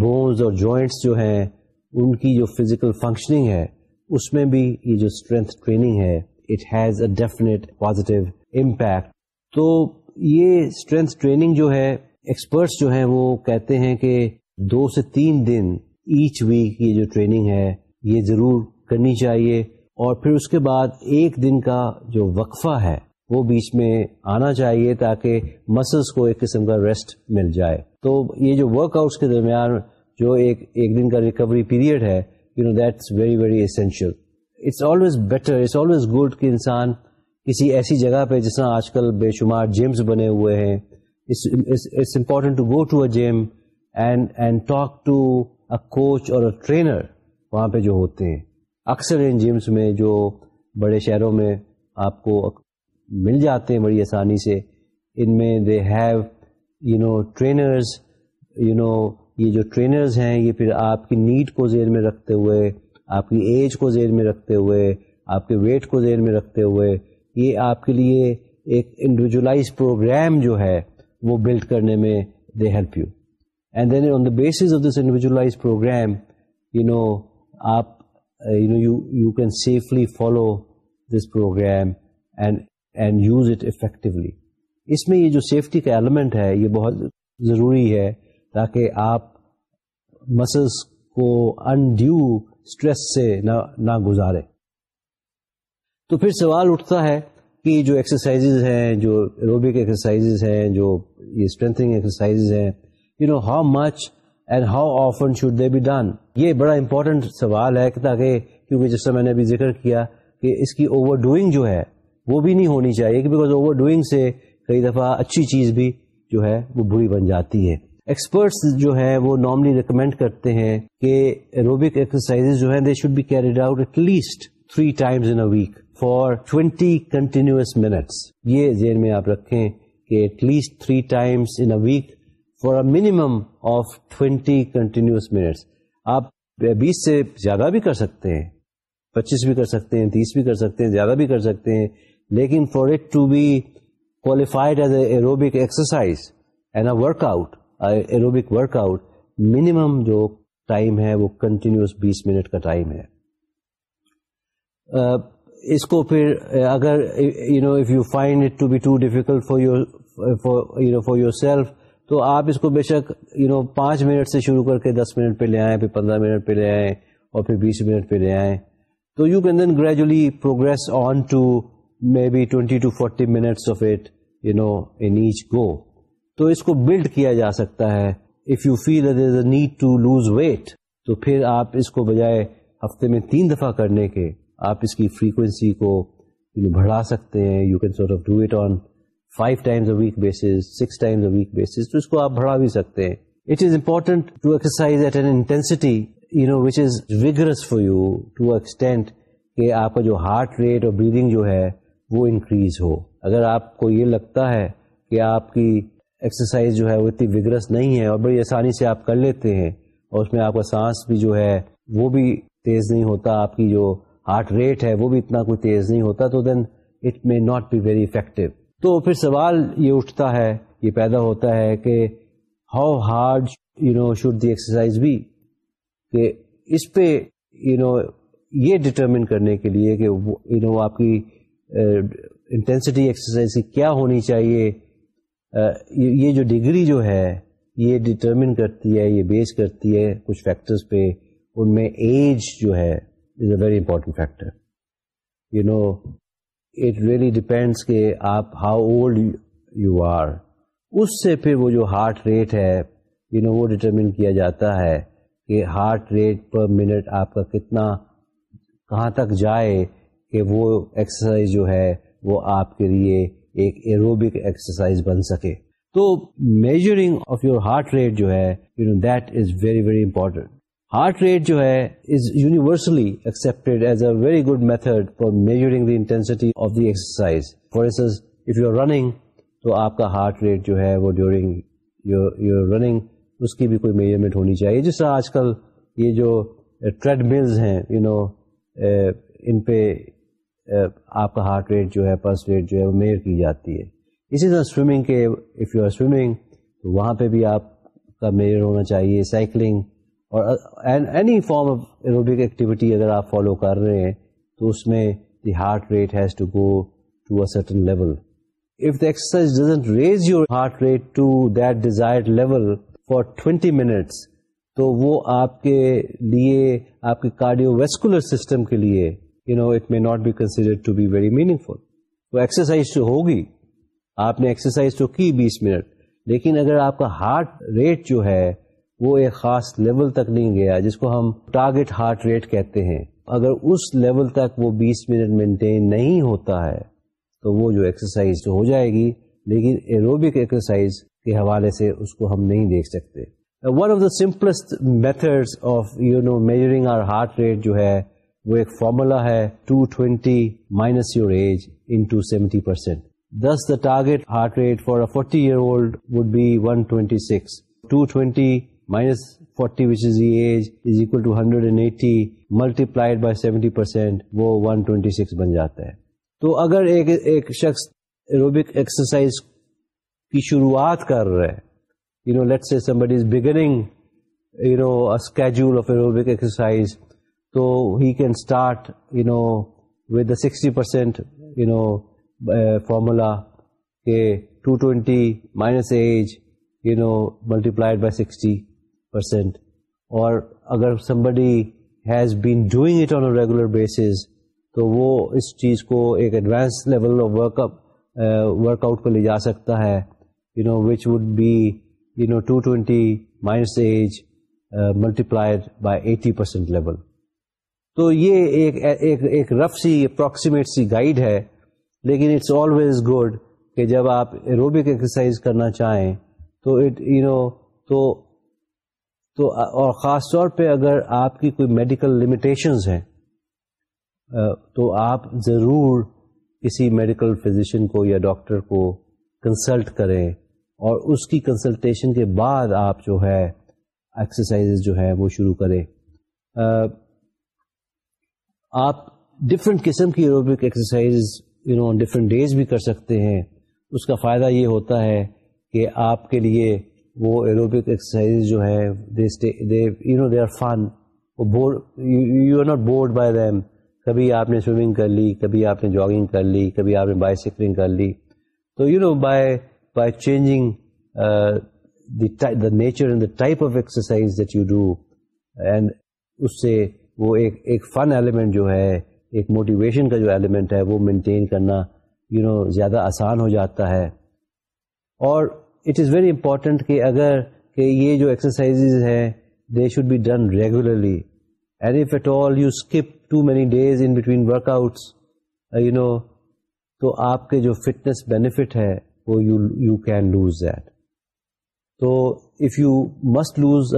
A: bones اور جوائنٹس جو ہیں، ان کی جو فزیکل فنکشننگ ہے، اس میں بھی یہ جو اسٹرینتھ ٹریننگ ہے it has a definite positive impact تو یہ اسٹرینتھ ٹریننگ جو ہے ایکسپرٹس جو ہیں وہ کہتے ہیں کہ دو سے تین دن ایچ ویک یہ جو ٹریننگ ہے، یہ ضرور کرنی چاہیے اور پھر اس کے بعد ایک دن کا جو وقفہ ہے وہ بیچ میں آنا چاہیے تاکہ مسلس کو ایک قسم کا ریسٹ مل جائے۔ تو یہ جو ورک آؤٹس کے درمیان جو ایک ایک دن کا ریکوری پیریڈ ہے you know that's very very essential it's always better it's always good کہ انسان کسی ایسی جگہ پہ جس طرح آج کل بے شمار جیمس بنے ہوئے ہیں۔ It's important to go to a gym and and talk to a coach or a trainer وہاں پہ جو ہوتے ہیں۔ اکثر ان جیمس میں جو بڑے شہروں میں آپ کو مل جاتے ہیں بڑی آسانی سے، ان میں they have you know trainers you know یہ جو ٹرینرز ہیں، یہ پھر آپ کی نیڈ کو زیر میں رکھتے ہوئے آپ کی ایج کو زیر میں رکھتے ہوئے، آپ کے ویٹ کو زیر میں رکھتے ہوئے، یہ آپ کے لیے ایک انڈیویجولائز پروگرام جو ہے، وہ بلڈ کرنے میں they help you and then on the basis of this individualize program you know آپ you know you you can safely follow this program and and use it effectively اس میں یہ جو safety کا ایلیمنٹ ہے، یہ بہت ضروری ہے تاکہ آپ مسلس کو انڈیو اسٹریس سے نہ نہ گزارے۔ تو پھر سوال اٹھتا ہے کہ جو ایکسرسائز ہیں، جو ایروبک ایکسرسائز ہیں، جو یہ اسٹرینتھنگ ایکسرسائز ہیں you know how much and how often should they be done یہ بڑا امپورٹنٹ سوال ہے تاکہ، کیونکہ جس سے میں نے ابھی ذکر کیا کہ اس کی اوور ڈوئنگ جو ہے، وہ بھی نہیں ہونی چاہیے بیکاز اوور ڈوئنگ سے کئی دفعہ اچھی چیز بھی جو ہے، وہ بری بن جاتی ہے۔ ایکسپرٹس جو ہے وہ نارملی ریکمینڈ کرتے ہیں کہ ایروبک ایکسرسائز جو ہیں they should be carried out at least three times in week for twenty continuous minutes یہ ذہن میں آپ رکھیں کہ at least three times in week for a minimum of twenty continuous minutes آپ بیس سے زیادہ بھی کر سکتے ہیں، پچیس بھی کر سکتے ہیں، تیس بھی کر سکتے ہیں، زیادہ بھی کر سکتے ہیں، لیکن for it to be qualified as a aerobic exercise and a workout aerobic workout minimum جو ٹائم ہے وہ کنٹینیوس بیس منٹ کا ٹائم ہے۔ uh, اس کو پھر اگر you know if you find it to be too difficult for your you know for yourself تو آپ اس کو بے شک یو نو پانچ منٹ سے شروع کر کے دس منٹ پہ لے آئیں پھر پندرہ منٹ پہ لے آئیں اور پھر بیس منٹ پہ لے آئیں۔ تو you can then gradually progress on to may be twenty to forty minutes of it you know in each go تو اس کو بلڈ کیا جا سکتا ہے۔ If you feel is a need to lose weight تو پھر آپ اس کو بجائے ہفتے میں تین دفعہ کرنے کے آپ اس کی فریکوینسی کو بڑھا سکتے ہیں۔ You can sort of do it on five times a week basis six times a week basis تو اس کو آپ بڑھا بھی سکتے ہیں۔ It is important to exercise at an intensity you know which is vigorous for you to extent کہ آپ کا جو ہارٹ ریٹ اور بریدنگ جو ہے وہ انکریز ہو۔ اگر آپ کو یہ لگتا ہے کہ آپ کی ایکسرسائز جو ہے وہ اتنی وگرس نہیں ہے اور بڑی آسانی سے آپ کر لیتے ہیں اور اس میں آپ کا سانس بھی جو ہے وہ بھی تیز نہیں ہوتا، آپ کی جو ہارٹ ریٹ ہے وہ بھی اتنا کوئی تیز نہیں ہوتا، تو then it may not be very effective تو پھر سوال یہ اٹھتا ہے، یہ پیدا ہوتا ہے کہ how hard you know should the exercise بھی کہ اس پہ یو نو یہ ڈٹرمن کرنے کے لیے کہ یو نو آپ کی uh, انٹینسٹی ایکسرسائز کی کیا ہونی چاہیے؟ یہ جو ڈگری جو ہے، یہ ڈٹرمن کرتی ہے، یہ بیس کرتی ہے کچھ فیکٹرز پہ، ان میں ایج جو ہے is a very important factor you know it really depends کہ آپ ہاؤ اولڈ یو آر اس سے پھر وہ جو ہارٹ ریٹ ہے یو نو وہ ڈٹرمن کیا جاتا ہے کہ ہارٹ ریٹ پر منٹ آپ کا کتنا، کہاں تک جائے کہ وہ ایکسرسائز جو ہے، وہ آپ کے لیے ایک ایروبک ایکسرسائز بن سکے۔ تو measuring of your heart rate جو ہے you know that is very very important heart rate جو ہے is universally accepted as a very good method for measuring the intensity of the exercise for instance if you are running تو آپ کا heart rate جو ہے، وہ during your running اس کی بھی کوئی میجرمنٹ ہونی چاہیے۔ جس طرح آج کل یہ جو ٹریڈ ملز ہیں یو نو ان پہ آپ کا ہارٹ ریٹ جو ہے، پلس ریٹ جو ہے، وہ میئر کی جاتی ہے۔ اسی طرح سوئمنگ کے اف یو آر سوئمنگ تو وہاں پہ بھی آپ کا میئر ہونا چاہیے سائیکلنگ اور any form of aerobic activity اگر آپ فالو کر رہے ہیں، تو اس میں the heart rate has to go to a certain level if the exercise doesn't raise your heart rate to that desired level for twenty minutes تو وہ آپ کے لیے، آپ کے کارڈیو ویسکولر سسٹم کے لیے you know it may not be consider to be very meaningful تو ایکسرسائز تو ہوگی۔ آپ نے ایکسرسائز تو کی بیس منٹ۔ لیکن اگر آپ کا ہارٹ ریٹ جو ہے وہ ایک خاص لیول تک نہیں گیا، جس کو ہم ٹارگیٹ ہارٹ ریٹ کہتے ہیں، اگر اس لیول تک وہ بیس منٹ مینٹین نہیں ہوتا ہے، تو وہ جو ایکسرسائز تو ہو جائے گی۔ لیکن ایروبک ایکسرسائز کے حوالے سے اس کو ہم نہیں دیکھ سکتے۔ One of the simplest method of you know measuring our heart rate جو ہے وہ ایک فارمولا ہے 220 minus your age into seventy percent this the target heart rate for a forty year old would be one twenty six two twenty minus forty which is age is equal to hundred and eighty multiplied by seventy percent وہ one twenty six بن جاتا ہے تو اگر ایک ایک شخص aerobic exercise کی شروعات کر رہا ہے you know let say somebody is beginning you know a schedule of aerobic exercise تو he can start you know with the sixty percent you know formula کہ two twenty minus age you know multiplied by sixty percent اور اگر somebody has been doing it on a regular basis تو وہ اس چیز کو ایک advance level of work up workout پہ لے جا سکتا ہے you know which would be you know two twenty minus age multiplied by eighty percent level تو یہ ایک ایک, ایک رف سی اپروکسیمیٹ سی گائیڈ ہے لیکن اٹس آلویز گڈ کہ جب آپ ایروبک ایکسرسائز کرنا چاہیں تو اٹ یو نو تو تو اور خاص طور پہ اگر آپ کی کوئی میڈیکل لمیٹیشنز ہیں تو آپ ضرور کسی میڈیکل فزیشین کو یا ڈاکٹر کو کنسلٹ کریں اور اس کی کنسلٹیشن کے بعد آپ جو ہے ایکسرسائز جو ہے وہ شروع کریں۔ آپ ڈفرینٹ قسم کی aerobic exercise you know different days بھی کر سکتے ہیں۔ اس کا فائدہ یہ ہوتا ہے کہ آپ کے لیے وہ ایروبک ایکسرسائز جو ہے you know they are fun you are not bored by them کبھی آپ نے سوئمنگ کر لی، کبھی آپ نے جاگنگ کر لی، کبھی آپ نے بائیسکلنگ کر لی۔ تو you know by by changing the nature and the type of exercise that you do and اس سے وہ ایک ایک فن ایلیمنٹ جو ہے، ایک موٹیویشن کا جو ایلیمنٹ ہے، وہ مینٹین کرنا یو نو زیادہ آسان ہو جاتا ہے۔ اور اٹ از ویری امپورٹنٹ کہ اگر، کہ یہ جو ایکسرسائز ہیں they should be done regularly and if at all you skip too many days in between workouts you know تو آپ کے جو فٹنس بینیفٹ ہے، وہ you you can lose that تو if you must lose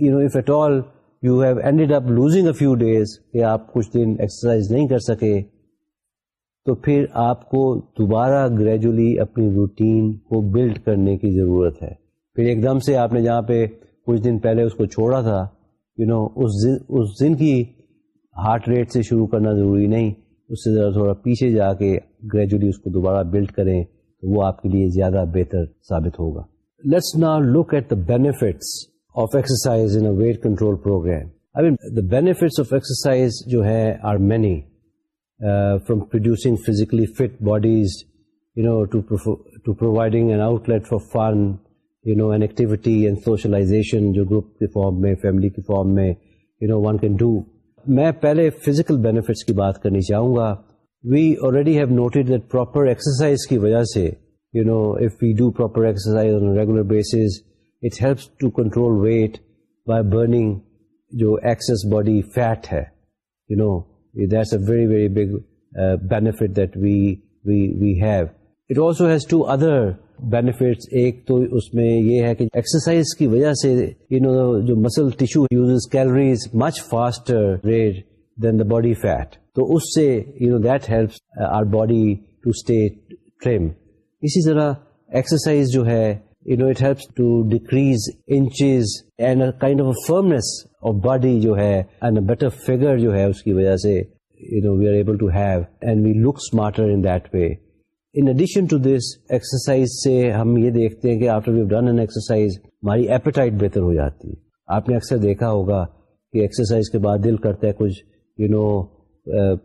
A: you know if at all you have ended up losing a few days کہ آپ کچھ دن ایکسرسائز نہیں کر سکے، تو پھر آپ کو دوبارہ گریجولی اپنی روٹین کو بلڈ کرنے کی ضرورت ہے۔ پھر ایک دم سے آپ نے جہاں پہ کچھ دن پہلے اس کو چھوڑا تھا یو نو اس دن کی ہارٹ ریٹ سے شروع کرنا ضروری نہیں، اس سے ذرا تھوڑا پیچھے جا کے گریجولی اس کو دوبارہ بلڈ کریں، تو وہ آپ کے لیے زیادہ بہتر ثابت ہوگا۔ لیٹس نا look at the benefits of exercise in weight control program I mean the benefits of exercise جو ہے are many from producing physically fit bodies you know to providing an outlet for fun you know an activity and socialization جو group کے form میں family کے form میں you know one can do میں پہلے physical benefits کی بات کرنی چاہوں گا we already have noted that proper exercise کی وجہ سے you know if we do proper exercise on regular basis it helps to control weight by burning جو ایکسس باڈی فیٹ ہے you know that's a very very big uh, benefit that we we we have. It also has two other ایک تو اس میں یہ ہے کہ exercise کی وجہ سے یو نو جو muscle tissue uses calories much faster rate than the body fat تو اس سے you know that helps our body to stay trim اسی طرح ایکسرسائز جو ہے you know it helps to decrease inches and kind of a firmness اور body جو ہے اینڈ اے بیٹر فگر جو ہے اس کی وجہ سے you know we are able to have and we look smarter in that way in addition to this exercise سے ہم یہ دیکھتے ہیں کہ after we've done an exercise ہماری ایپیٹائٹ بہتر ہو جاتی ہے. آپ نے اکثر دیکھا ہوگا کہ ایکسرسائز کے بعد دل کرتا ہے کچھ you you know know, uh,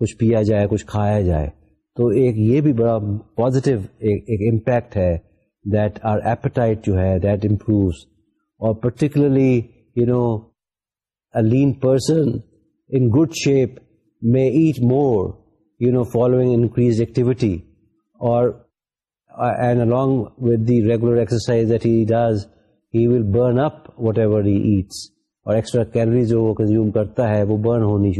A: کچھ پیا جائے کچھ کھایا جائے. تو ایک یہ بھی بڑا پازیٹیو ایک امپیکٹ ہے دیٹ آر ایپیٹائٹ جو ہے دیٹ امپرووز اور particularly you know lean person in good shape میں eat more you know following increase activity اور and along with the regular exercise that he does he will burn up whatever he eats اور extra calories جو وہ consume کرتا ہے، وہ burn ہونی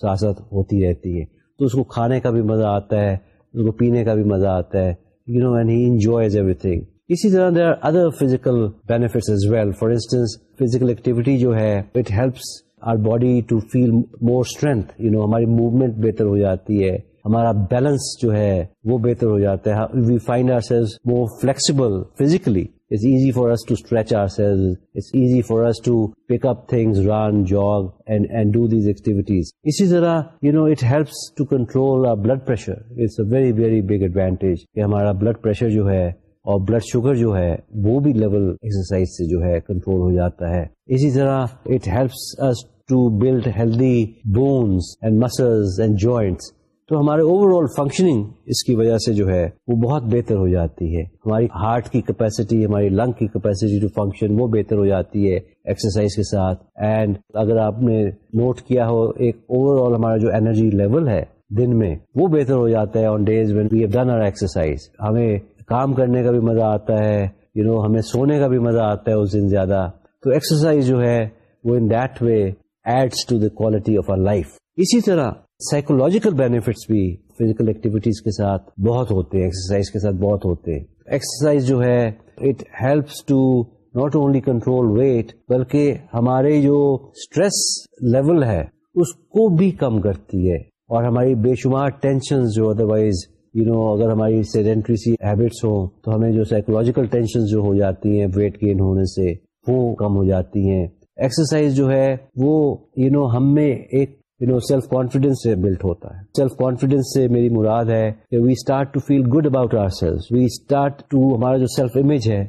A: ساتھ ساتھ ہوتی رہتی ہے. تو اس کو کھانے کا بھی مزہ آتا ہے، اس کو پینے کا بھی مزہ آتا ہے. You know and he enjoys everything اسی طرح there are other physical benefits as well for instance physical activity جو ہے it helps our body to feel more strength you know ہماری موومنٹ بہتر ہو جاتی ہے. ہمارا بیلنس جو ہے، وہ بہتر ہو جاتا ہے. We find our selves more flexible physically it's easy for us to stretch our selves it's easy for us to pick up things run jog and and do these activities اسی طرح you know it helps to control blood pressure it's a very very big advantage کہ ہمارا blood pressure جو ہے اور blood sugar جو ہے وہ بھی لیول ایکسرسائز سے جو ہے کنٹرول ہو جاتا ہے اسی طرح it helps us to build healthy bones and muscles and joints تو ہمارے اوور آل فنکشننگ اس کی وجہ سے جو ہے وہ بہت بہتر ہو جاتی ہے۔ ہماری ہارٹ کی کیپیسٹی ہماری لنگ کی کیپیسٹی ٹو فنکشن وہ بہتر ہو جاتی ہے ایکسرسائز کے ساتھ۔ اینڈ اگر آپ نے نوٹ کیا ہو ایک اوور آل ہمارا جو انرجی لیول ہے دن میں وہ بہتر ہو جاتا ہے on days when we have done our exercise ہمیں کام کرنے کا بھی مزہ آتا ہے یو you نو know, ہمیں سونے کا بھی مزہ آتا ہے اس دن زیادہ۔ تو ایکسرسائز جو ہے وہ in that way adds to the quality of our life اسی طرح سائیکولوجیکل بینیفٹس بھی فزیکل ایکٹیویٹیز کے ساتھ بہت ہوتے ہیں ایکسرسائز کے ساتھ بہت ہوتے ہیں۔ ایکسرسائز جو ہے it helps to not only control weight بلکہ ہمارے جو اسٹریس لیول ہے، اس کو بھی کم کرتی ہے۔ اور ہماری بے شمار ٹینشن جو ادروائز یو نو اگر ہماری سیڈینٹری سی ہیبٹس ہوں، تو ہمیں جو سائیکولوجیکل ٹینشن جو ہو جاتی ہیں ویٹ گین ہونے سے، وہ کم ہو جاتی ہیں۔ ایکسرسائز جو ہے، وہ یو نو ہم میں ایک یو نو سیلف کانفیڈینس سے بلٹ ہوتا ہے سیلف کانفیڈینس سے میری مراد ہے کہ we start to feel good about our self we start to ہمارا جو سیلف امیج ہے،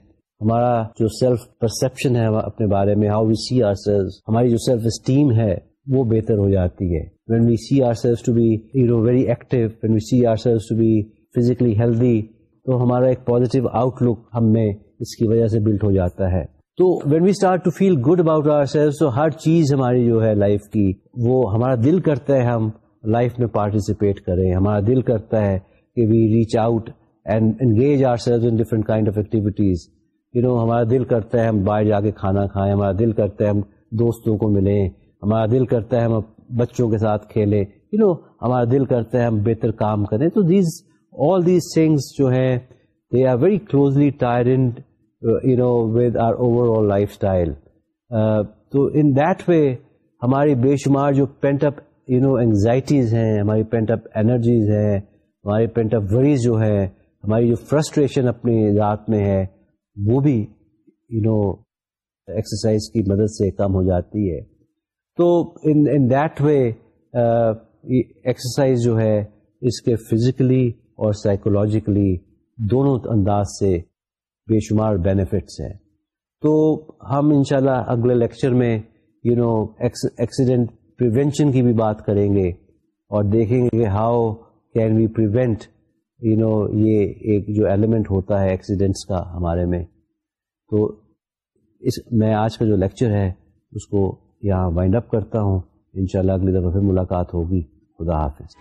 A: ہمارا جو سیلف پرسپشن ہے اپنے بارے میں how we see our self ہماری جو سیلف اسٹیم ہے وہ بہتر ہو جاتی ہے. When we see our self to be you know very active when we see our self to be physically healthy تو ہمارا ایک پازیٹیو آؤٹ لک ہم میں اس کی وجہ سے بلٹ ہو جاتا ہے. تو when we start to feel good about our selves تو ہر چیز ہماری جو ہے لائف کی، وہ ہمارا دل کرتا ہے، ہم لائف میں پارٹیسپیٹ کریں۔ ہمارا دل کرتا ہے کہ we reach out and engage our selves in different kind of activities you know ہمارا دل کرتا ہے ہم باہر جا کے کھانا کھائیں۔ ہمارا دل کرتا ہے ہم دوستوں کو ملیں۔ ہمارا دل کرتا ہے ہم بچوں کے ساتھ کھیلیں۔ یو نو ہمارا دل کرتا ہے ہم بہتر کام کریں۔ تو دیز آل دیز تھنگس جو ہیں they are very closely ٹائرنڈ you know with our overall life style تو ان دیٹ وے ہماری بے شمار جو pent up you know anxieties ہیں، ہماری پینٹ اپ انرجیز ہیں، ہماری پینٹ اپ وریز جو ہے ہماری جو فرسٹریشن اپنی ذات میں ہے، وہ بھی یو نو ایکسرسائز کی مدد سے کم ہو جاتی ہے. تو ان دیٹ وے ایکسرسائز جو ہے، اس کے فزیکلی اور سائیکولوجیکلی دونوں انداز سے بے شمار بینیفٹس ہیں۔ تو ہم انشاءاللہ اگلے لیکچر میں یو نو ایکسیڈنٹ پریونشن کی بھی بات کریں گے اور دیکھیں گے کہ how can we prevent you know یہ ایک جو ایلیمنٹ ہوتا ہے ایکسیڈنٹس کا ہمارے میں۔ تو اس، میں آج کا جو لیکچر ہے، اس کو یہاں وائنڈ اپ کرتا ہوں۔ انشاءاللہ اگلی دفعہ پھر ملاقات ہوگی۔ خدا حافظ۔